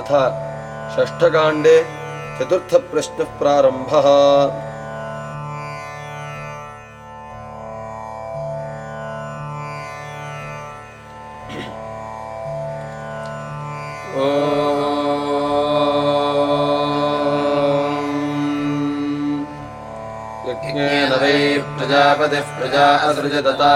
अथ षष्ठकाण्डे चतुर्थप्रश्नः प्रारम्भः यज्ञेन वै प्रजापतिः प्रजा असृजतता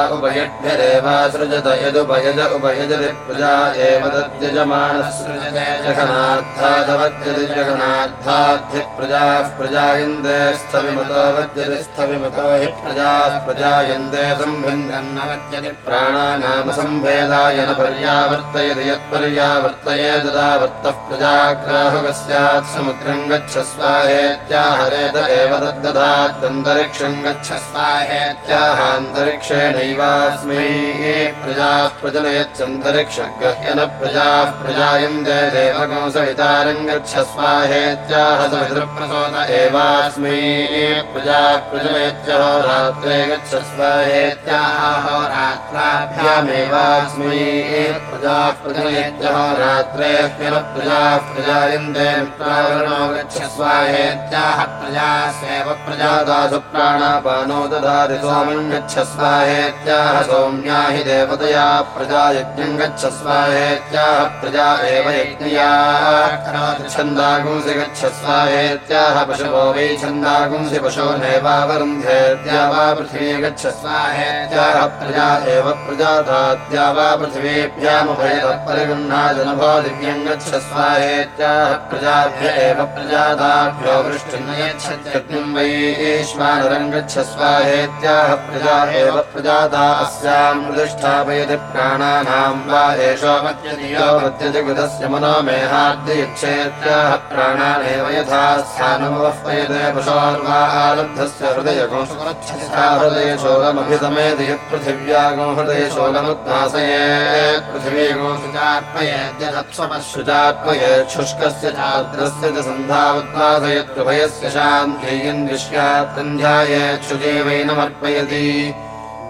उभयद्भ्यरेवासृजत यदुभयज उभयजति प्रजा एव तद्यजमानः सृजते जगनार्थादवद्यति जगनार्थाद्धिः प्रजाः प्रजायन्ते स्थविमतो वद्यति स्थविमतो हि प्रजाः प्रजायन्ते सम्भिन्नवद्यति प्राणानाम सम्भेदाय न पर्यावर्तयति यत्पर्यावर्तये तदा वर्तः प्रजाग्राहकः स्यात् समुद्रम् गच्छस्वाहेत्याहरेत एव तद्दधात् गच्छस्वाहेत्याहान्तरिक्षेणैवास्मै प्रजाः प्रजनयत्यन्तरिक्षगह्यन प्रजाः प्रजायन्ते देवकं सवितारम् गच्छस्वाहेत्याह सवितृप्रसोद एवास्मै। प्रजाः प्रजनयत्यहोरात्रे गच्छस्वाहेत्याहोरात्राभ्यामेवास्मै प्रजाः प्रजनयत्यहोरात्रे ह्यन प्रजाः प्रजायन्ते मित्रावरणो गच्छस्वाहेत्याह प्रजास्वेव प्रजादासु प्राणापानो ददाति सोमम् सौम्या हि देवतया प्रजा यज्ञम् गच्छस्वाहेत्याह प्रजा एव यज्ञया। छन्दागुंसि गच्छस्वाहेत्याह पशवो वै छन्दागुंसि पशो नैवावरुन्धेत्या वा पृथिवी गच्छस्वाहेत्याह प्रजा एव प्रजादात्या वा पृथिवीभ्यामुभयतः परिगृह्णाजनभो दिव्यम् गच्छस्वाहेत्याह प्रजाभ्य एव प्रजादाभ्यो वृष्टिम् यच्छत्यग्निम् वै ईश्वानरम् गच्छस्वाहेत्याह प्रजा एव प्रजाता अस्याम्। प्रतिष्ठापयति प्राणानाम् वा एषो मत्यधियो मत्यति कृतस्य मनो मेहाद्यच्छेत्याह प्राणानेव यथा स्थानमवह्वयते पशोर्वा आलब्धस्य हृदयगोहृदयशोलमभितमेति यत्पृथिव्यागो हृदयशोलमुद्भासये पृथिवीगोषुचात्मयेत्युचात्मयेच्छुष्कस्य चाद्रस्य च सन्धावद्भासयत्युभयस्य शान्त्ययन् विष्यात् सन्ध्यायेच्छुजीवैनमर्पयति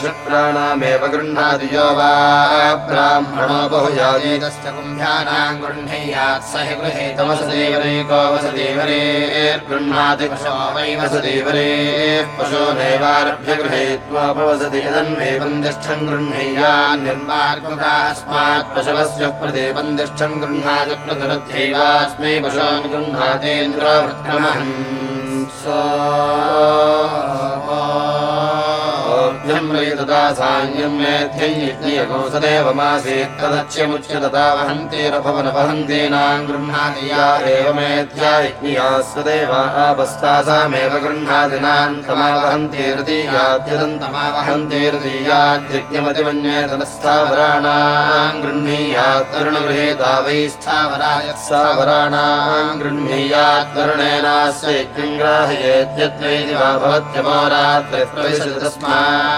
शुक्राणामेव गृह्णाति यो वा ब्राह्मणो बहुयादीतस्य कुम्भ्यानाम् गृह्णीयात् स हि गृहीतमसदेवरेको वसदेवरेर्गृह्णाति पशो वै वसदेवरेः पशोनेवारभ्य गृहीत्वापवसति यदन्वेवम् तिष्ठम् गृह्णीयान् निर्मार्गुकास्मात् पशवस्य तिष्ठम् गृह्णाति पशोन् गृह्णातेन्द्रवृत्क्रमहम् तदा ृहे तदा सायमेत्यैको सदेवमासीत् कदच्छमुच्य तथा वहन्तीनवहन्तीनां गृह्मादिया एव मेध्या स्वदेवास्तासामेव गृह्णादिनान्तमावहन्तीतीयान्तमावहन्तीयाधिज्ञमधिमन्ये तन्स्थावराणां गृह्णीया करुणगृहे दावै स्थावराय सावराणां प्रविशति तस्मात्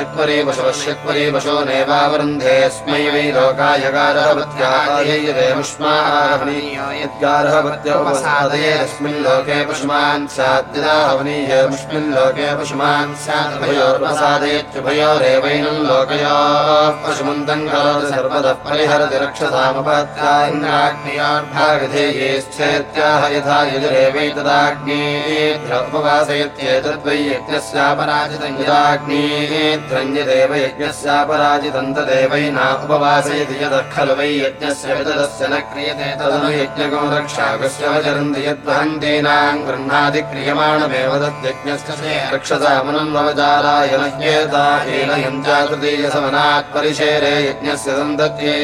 शक्वरे पशवश्यक्वरे पशो नैवावरुन्धेऽस्मै वै उपसादयेदस्मिन् लोके पशुमान् स्याद्यदा हवनीयमुष्मिन् लोके पशुमान् स्यादुभयोर्प्रसादयत्युभयोरेवैनम् लोकयोः पशुमन्तम् करोति सर्वतः परिहरति रक्षसामपत्या इन्द्राग्नियोर्भागधेयेश्चेत्याह यथा यजुरेवैतदाग्नेभ्य उपवासयत्येतद्वै यज्ञस्यापराजितम् यदाग्नेभ्य भद्रञ्जदेव यज्ञस्यापराजितम् तदेवैना उपवासयति यतः खलु वै यज्ञस्य वितदस्य न क्रियते तदनु यज्ञको यद्वहन्तीनाम् गृह्णाति क्रियमाणमेव तद्यज्ञस्य रक्षसामनम् नवजाराय नह्येता हीनयञ्चा तृतीयसमनात् परिशेरे यज्ञस्य सन्तत्यै।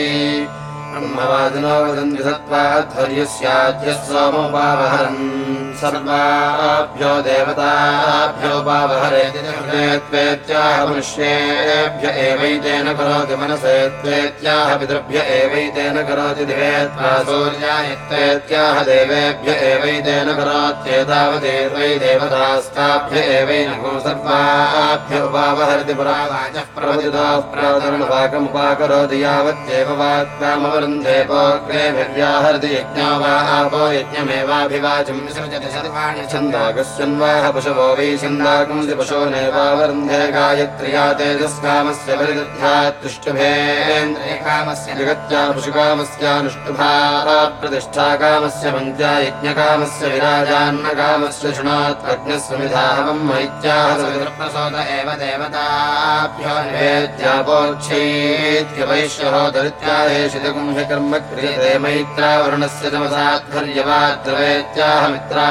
ब्रह्मवादिनो वदन्ति सत्त्वाध्वर्यस्याद्यः सोमोपावहरन् सर्वाभ्यो देवताभ्योपावहरेत्याह मनुष्येभ्य एवैतेन करोति मनसे त्वेत्याह पितृभ्य एवैतेन करोति दिवे त्वा सूर्यायत्वेत्याह देवेभ्य एवैतेन करोत्येतावते त्वयि देवतास्ताभ्य एवैनगो सर्वाभ्य उपावहरति पुरा वाचः प्रवदितो यावत्येव वाक्कामवरुन्धे पोग्रे भिर्व्याहरति यज्ञो वा आपो यज्ञमेवाभिवाचम् विसृजति छन्दागस्यन्वाह पशवो वै छन्दाकंसि पशो नैवावरुन्धे गायत्र्या तेजस्कामस्य परिदध्यात्तुष्टुभेन्द्रियकामस्य जगत्या पशुकामस्यानुष्टुभा प्रतिष्ठाकामस्य पञ्चा यज्ञकामस्य विराजान्नकामस्य शृणात्वज्ञस्वमिधाहवम् मैत्याह सवितृप्रसोद एव देवताभ्यो निवेद्यापोच्छैत्यवैश्यहो दरित्याहेशितगुंहि कर्म क्रियते मैत्रावरुणस्य तमसाध्वर्यवाद्रवेत्याह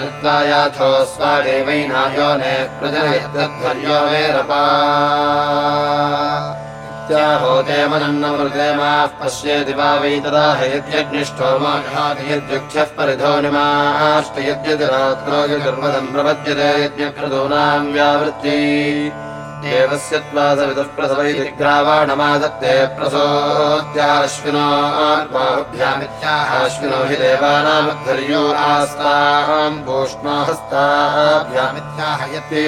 तयो नित्वायाथो स्वादेवैनायो ने प्रजनयद्ध्वर्यो वेरपा। होते मनन्नमृते माः पश्येति वा वै तदा हयद्यग्निष्ठो माघाति यद्युक्ष्यः परिधो निमाष्ट यद्यति रात्रो यदुर्वदम् प्रपद्यते व्यावृत्ति देवस्य त्वा सवितुः हि देवानामध्वर्यो आस्ताम् पूष्णो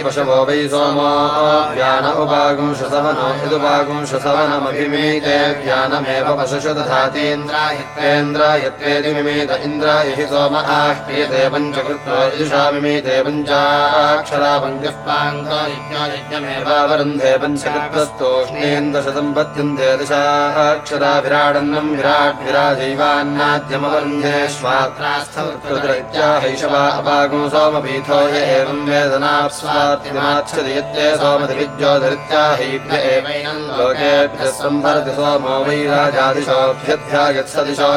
पशवो वै सोमो व्यान उपागुंशसवनो यदुपागुंशसवनमभिमीते व्यानमेव पशुषु दधातीन्द्रायत्वेन्द्रायत्वेति मिमीत इन्द्राय हि सोम आह्रियते पञ्चकृत्वा ईशा मिमीते पञ्चाक्षरा पञ्चः पाङ्गो यज्ञो यज्ञमेव वरुन्धे पद्यन्ते दशाक्षरा विराडन्नम् विराट् विराजैवान्नाद्यमवरुन्धे स्वात्रास्थवृत्याहैषवा अपागो सोमपीठो य एवम् वेदनाप्स्वात्यमाच्छति यत्ते सोमधिविद्योधरित्याहैभ्य एवैनम् लोकेभ्यः सम्भरति सोमो वै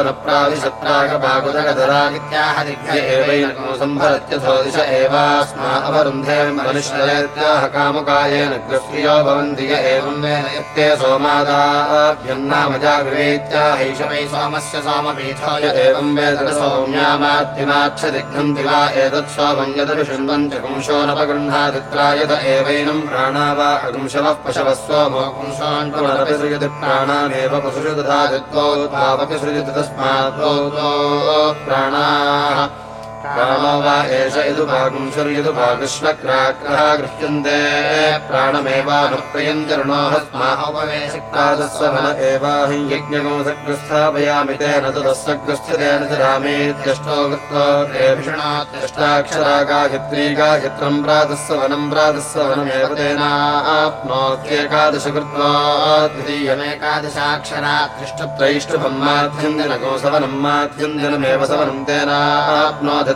न प्राविशप्रागपाकुदगधरादित्याह दिभ्य एवैनको सम्भरत्यथो दिश एवास्मा अवरुन्धे मनुष्येत्याह कामुकायेन भवन्ति य एवम् वेन यत्ते सोमादाभ्यन्नामजागृवेत्याहैष वै सोमस्य सोमपीठो य एवम् वेद सौम्यामाद्यमाच्छदिघ्नन्ति वा एतत् सोमम् यदभिशृण्वन् च पुंशो नपगृह्णादित्रायत एवैनम् प्राणा वा अगुंशवः पशवः सोमो पुनरपि सृजति प्राणानेव पशुषु दधादित्वोद्भावपि सृजति तस्मात् प्राणाः वा एष यदुभागुंशर्यदुभागृष्णक्राग्रः गृह्यन्ते। प्राणमेवानुप्रयन्ति ऋणोहस्माहोपवेशक्तादस्वभन एवाहि यज्ञगो सग्रस्थापयामि तेन तेनाप्नोत्येकादश कृत्वा द्वितीयमेकादशाक्षरा दृष्टत्रैष्टुभम् माध्यन्दिनगो सवनम् माध्यन्दिनमेव सवनम् तेनाप्नोति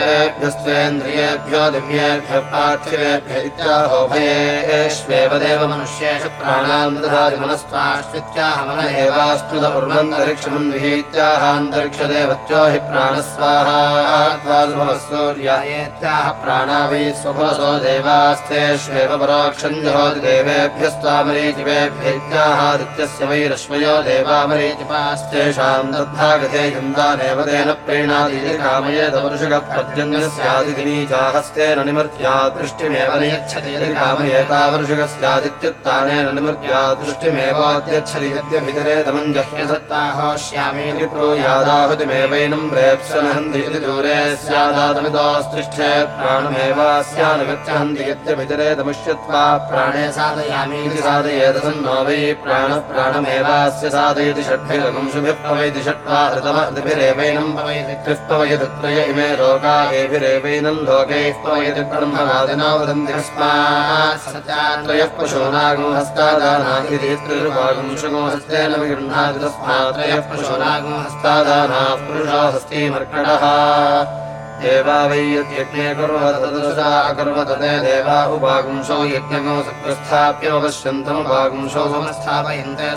विश्वेभ्यस्त्वेन्द्रियेभ्यो दिव्येभ्यः पार्थिवेभ्य इत्याहोभयेष्वेव देव मनुष्येषु प्राणान् दधाति मनस्त्वाश्वित्याह मन एवास्तुत उर्वन्तरिक्षमन्विहीत्याहान्तरिक्षदेवत्यो हि प्राणस्वाहात्वासूर्यायेत्याह प्राणा वै स्वभुवसो देवास्तेष्वेव परोक्षम् जहोति देवेभ्यस्त्वामरीचिवेभ्य इत्याहादित्यस्य वै रश्मयो देवामरीचिपास्तेषाम् दद्धागधेयम् दानेव तेन प्रीणादिति कामयेत वरुषगः यद्यन्यस्यादिगिनीचाहस्तेन निमर्त्या दृष्टिमेव नियच्छति यदि कामयेतावर्षुकस्यादित्युत्तानेन निमर्त्या दृष्टिमेवाद्यच्छति यद्यभितरे तमञ्जह्यसत्ताहोष्यामीति प्रो यादाहुतिमेवैनम् प्रेप्स्यनहन्ति यदि दूरे नृष्टित् प्राणमेवास्यानुगृत्य यद्यभितरे तमुष्यत्वा प्राणे साधयामीति साधयेतसन्नो साधयामि प्राणप्राणमेवास्य साधयति षड्भिरगुंशुभिः पवैति षट्वा हृतमहृतिभिरेवैनम् पवैति त्रिः पवयति त्रय इमे वैदिषट्वारेव ेवरेवेदम् भोगे स्म यदि ब्रह्मनादिना विगृह्णाति तस्मात्रयः त्रयः पुशोनागो हस्तादा पुरुषः देवा वै यज्ञे कुर्वकर्वतते देवा उपाकुंशो यज्ञोस्थाप्य पश्यन्तमुपाकुंशोन्दते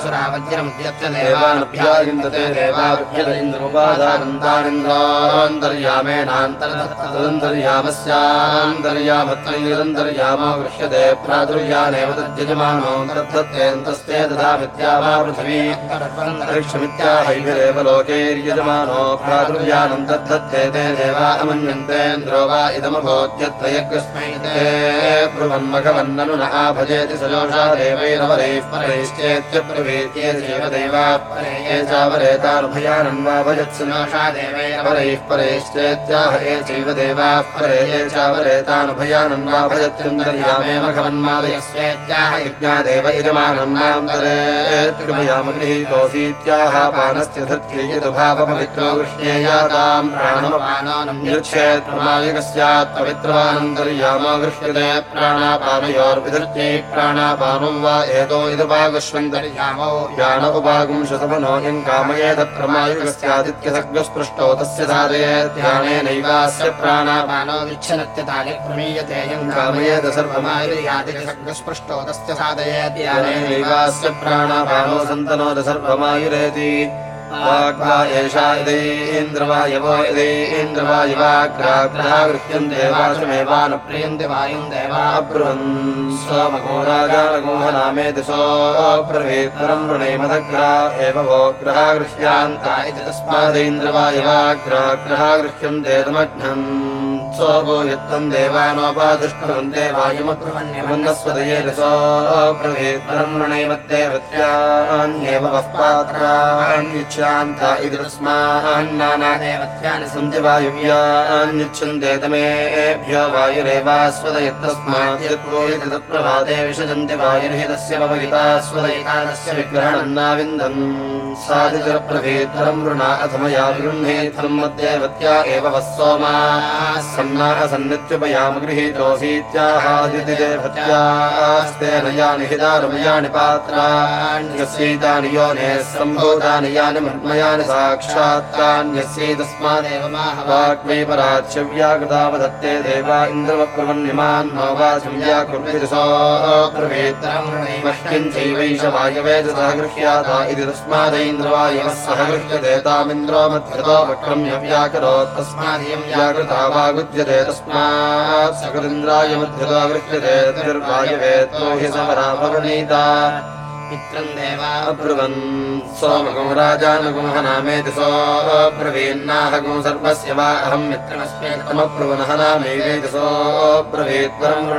गृह्यते प्रादुर्यानेव तद्यजमानोतेऽन्तस्ते तथाभिृथिवीक्षमित्याहैव लोकैर्यजमानो प्रादुर्यानं तद्धत्ते ते देवा मन्यन्तेन्द्रो वा इदमभोद्यत्रयग्रस्मै ते ब्रुवन्मघवन्ननु न आभजेति सजोषा देवैरवरैः परैश्चेत्य प्रवेद्ये देवदैवा परे देवैरवरैः परैश्चेत्याह ये चैव देवाः परे ये चावरेतानुभयानन् वा भजत्युन्दर्यामे मघवन्मादयस्वेत्याह यज्ञादेव इदमानम् नान्तरे त्रिभयामगृहीतोऽसीत्याह पानस्य निर्क्षेत्रमायुगस्यात् पवित्रवानन्तर्यामो गृह्यते प्राणापानयोर्विधृत्यै प्राणापानं वा एतो यान कामयेत तस्य प्राणापानो विच्छनत्यताय प्रमीयते यम् कामयेत तस्य प्राणापानो सन्तनोद सर्वमायुरेति। वाग्वा एषा यदि इन्द्रवायवो यदि इन्द्रवायवाग्राग्रहागृह्यम् देवाश्रमेवानप्रेन्द्र वायुम् देवाब्रुवन्। समघोरागोहनामेति वृणेमदग्रा एव वो ग्रहागृह्यान्ता इति तस्मादीन्द्रवायवाग्राग्रहागृह्यन्देदमघ्नम् सोऽयत्तं देवानोपा दृष्टवन्ते वायुम्यन्नस्वदये प्रभृतरं मृणे मध्ये वृत्याेव वस्तान्था इति तस्मान्ते तमेभ्य वायुरेवास्वदयत्तस्माते विशजन्ति वायुर्हि तस्य पितास्वदयस्य विग्रहणम् नाविन्दन् मृणाथमया वृणा अथमया मध्ये वृत्या एव वस्सो मा सन्नाह सन्नित्युपयाम गृहीतोऽसीत्याहादितिदेवत्यास्तेन यानि हि दारुमयानि पात्राण्यस्यैतानि योनेः सम्भूतानि यानि मन्मयानि साक्षात्तान्यस्यै तस्मादेव वाग्मै पराच्यव्याकृतावदत्ते देवा इन्द्रवप्रवन्यमान् नो वाचं व्याकुर्विति सोऽब्रवीत्तरम् चैवैष वायवे च सह गृह्याता इति तस्मादैन्द्रवायवः सह गृह्यते तामिन्द्रो मध्यतो वक्रम्य व्याकरोत् तस्मादियं व्याकृता विद्यते तस्मात् सकलिन्द्राय मध्यता गृह्यते निर्वायवेत्तो हि वृद्धरा मित्रम् देवा अब्रुवन् सोमगुं राजानुगुंह नामेति सोऽब्रवीन्नाहगुं सर्वस्य वा अहम् सोऽब्रवीत्वरम्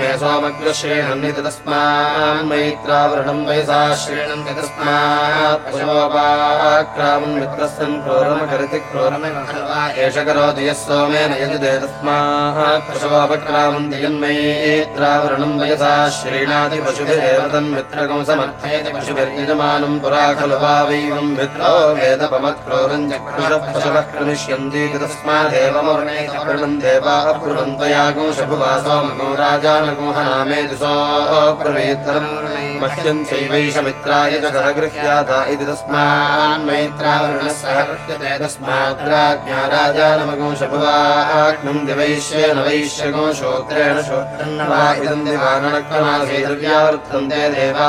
मे सोमग्रश्रेणन्निति तस्मान् मैत्रावृणम् वयसा श्रेणन्ति तस्मात् पशवोपाक्रामन् मित्रस्सन् क्रोरमकरिति क्रोरमेव एष करोति यः सोमेन तस्मात् वयसा श्रीणाति पशुभिरेव तन्मित्रकं समर्थयति पशुभिर्यजमानम् पुरा खलु वा वैवम् मित्रो वेदपमत्क्रोरम् चक्रुषः पशवः क्रमिष्यन्तीति तस्मादेवमवृणम् देवा अब्रुवन्तयागो शभुवासो मगो राजानगोह नामेति मह्यम् चैवैषमित्राय च सह इति तस्मान् मैत्रावरुणः सह गृह्यते तस्मात् राजानमगो शभुवाग्नम् दिवैश्येन वैश्यगो श्रोत्रेण श्रोत्रन्न वा इदम् दिवाननक्कमासीदव्यावृत्तन्ते देवा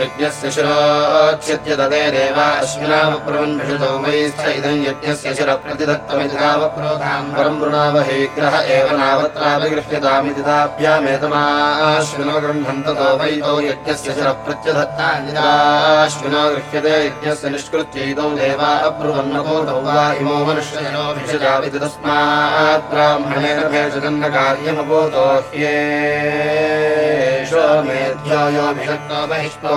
यज्ञस्य शिरोच्यत्य तदे देवा अश्विनावप्रवन् भिषतौ वैस्थ इदम् यज्ञस्य शिरप्रतिदत्तमिति तावप्रोधाम् परम् एव नावत्राभिगृह्यतामिति ताभ्यामेतमाश्विनो गृह्णन्ततो वैतौ यज्ञस्य शिरप्रत्यधत्ताश्विनो गृह्यते यज्ञस्य निष्कृत्यैतौ देवा अब्रुवन्नभूतौ वा इमो मनुष्यजनोभिषजाविति तस्मात् ब्राह्मणेन भेषजन्न ह्येषो मेध्यो यो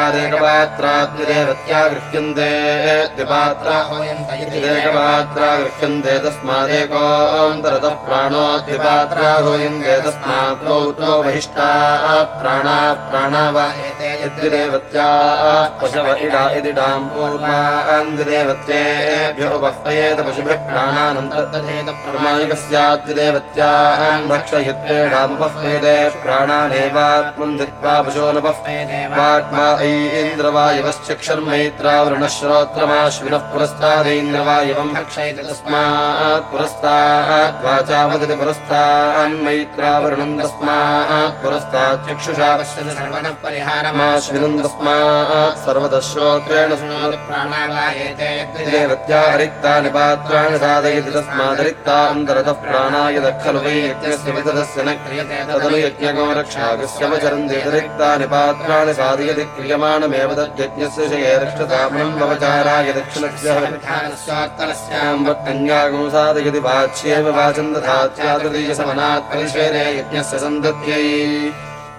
सत्यादेकपात्राद्विदेवत्या गृह्यन्ते द्विपात्रा होयन्त इति एकपात्रा गृह्यन्ते तस्मादेकोऽन्तरतः प्राणो द्विपात्रा हूयन्ते बहिष्टाः प्राणा प्राणा वा एते यद्विदेवत्या पशव इडा पशुभिः प्राणानेवात्मन् धित्वा ऐन्द्रवायवश्चक्षर्मैत्रावृणः श्रोत्रमाश्विनः पुरस्तादैन्द्रवायवम् तस्मात् पुरस्तात् वाचावदति पुरस्तान्मैत्रावरुणम् तस्मात् एते यद्विदेव देवत्या रिक्तानि पात्राणि साधयति तस्मादरिक्तान्तरतः प्राणाय खलु वै यज्ञस्य वितरस्य न क्रियते रक्षागस्य वचरन्ति रिक्तानि पात्राणि साधयति क्रियमाणमेव तद्यज्ञस्य शये रक्षताम् वपचारायक्षुक्ष्यः यदि वाच्येव वाचन्दधात्यादृशमनात् परिश्वेरे यज्ञस्य सन्दत्यै।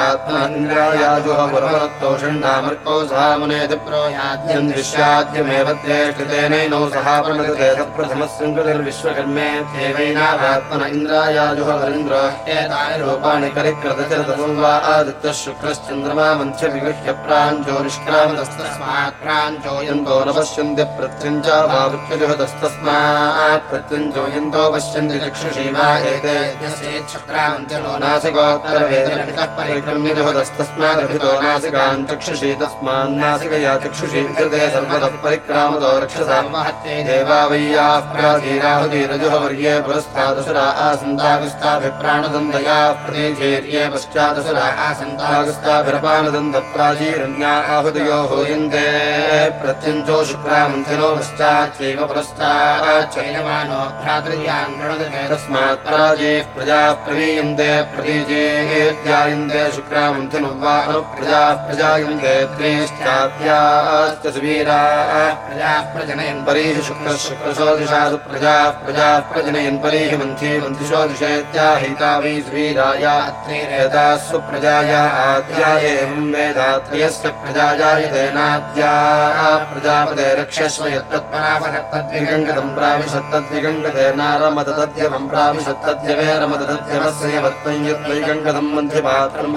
इन्द्रायाजुः पुरवनत्तौ षण्डामर्कौ सामुनेति प्रोयाद्यम् दृश्याद्यमेव त्रेष्टितेनैनौ सहापनते तत्प्रथमस्यङ्कृतिर्विश्वकर्मे देवैनावात्मन इन्द्रायाजुः वरिन्द्रो एतानि रूपाणि करिकृतचरततो वा आदित्यः शुक्रश्चन्द्रमा मन्त्य विगृह्य प्राञ्चो निष्क्रामतस्तस्मात् प्राञ्चोयन्तो न पश्यन्ति प्रत्यञ्च वा वृक्षजुहतस्तस्मात् प्रत्यञ्चोयन्तो पश्यन्ति चक्षुषी वा एते यस्येच्छक्रामन्त्यलो नासिकोत्तरवेदनपितः प्रम्यजुहदस्तस्मादभितो नासिकान् चक्षुषी तस्मान्नासिकया चक्षुषी कृते सर्वतः परिक्रामतो रक्षसा। देवा पुरस्तादसुरा आसन्तागस्ताभिप्राणदन्तया प्रतीचेर्ये पश्चादसुरा आसन्तागस्ताभिरपानदन्तप्राचीरण्या आहुदयो हूयन्ते। प्रत्यञ्चो शुक्रामन्थिनो पश्चाच्चैव पुरस्ताच्च चैनमानो भ्रातृयान् तस्मात् प्राजेः प्रजा प्रवीयन्ते प्रतीजेत्यायन्ते शुक्रामन्थिनो वा अनुप्रजा प्रजायन्ते त्रेश्चाप्याश्च प्रजाः प्रजनयन् परीः शुक्रः शुक्रशोदिशासु प्रजाः प्रजाः प्रजनयन् परीः मन्थी मन्थिशोदिशेत्याहिता वै सुवीराया एतासु प्रजाया आद्या एवं वेदात्रयस्य प्राविशत्तद्विगङ्गते प्राविशत्तद्यवे मन्थिपात्रम्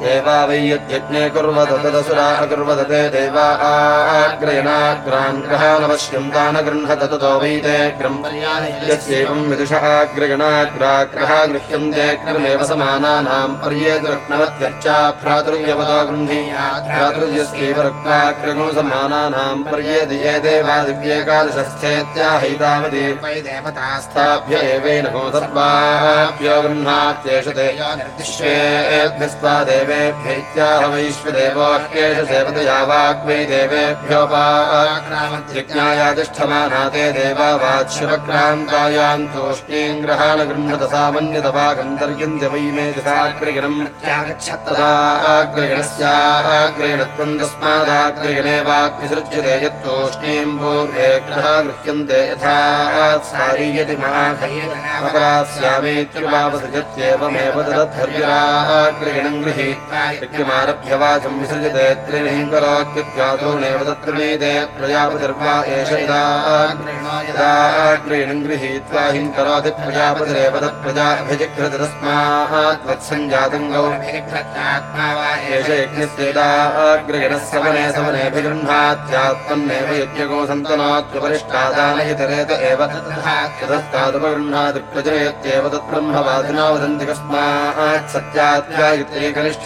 देवा वै यद्यज्ञे कुर्वत तदसुरा अकुर्वत ते देवा आग्रयणाग्रान् ग्रहानवश्यम् तान गृह्णत ततो वै ते ग्रम् यस्यैवम् विदुषः आग्रयणाग्राग्रः गृह्यन्ते क्रमेव समानानाम् पर्येतुरत्नवत्यर्चा भ्रातृव्यवतो गृह्णीया भ्रातृव्यस्यैव रक्ताग्रगो समानानाम् पर्येति ये देवा दिव्येकादशस्थेत्याहैतावति वै देवतास्था एवेन हो सर्वाभ्यो गृह्णात्येष ते विश्वेभ्यस्ता देवेभ्यैत्याह वैश्वदेवोह्येष सेवतया वाग्वै देवेभ्योपाक्रामज्ञायातिष्ठमाना ते वै मे दिशाग्रगणम् तस्मादाग्रगणे वाग्विसृज्यते यत्तोष्णीम् पूर्वे ग्रहा गृह्यन्ते यथा सारीयति तदद्धर्यराग्रगणम् यज्ञमारभ्य वाचम् विसृजते त्रिणीम् करोत्युद्घातोनेव प्रजापतिर्वा एष गृहीत्वा हिम् करोति प्रजापतिरेव वत्सञ्जातम् एष यज्ञस्येदाग्रगणः सवने सवनेऽभिगृह्णात्यात्मन्नेव यज्ञगो सन्तनोत्युपरिष्टादानयतिरेत एव। तत्ब्रह्मवादिना वदन्ति कस्मात् कनिष्ठा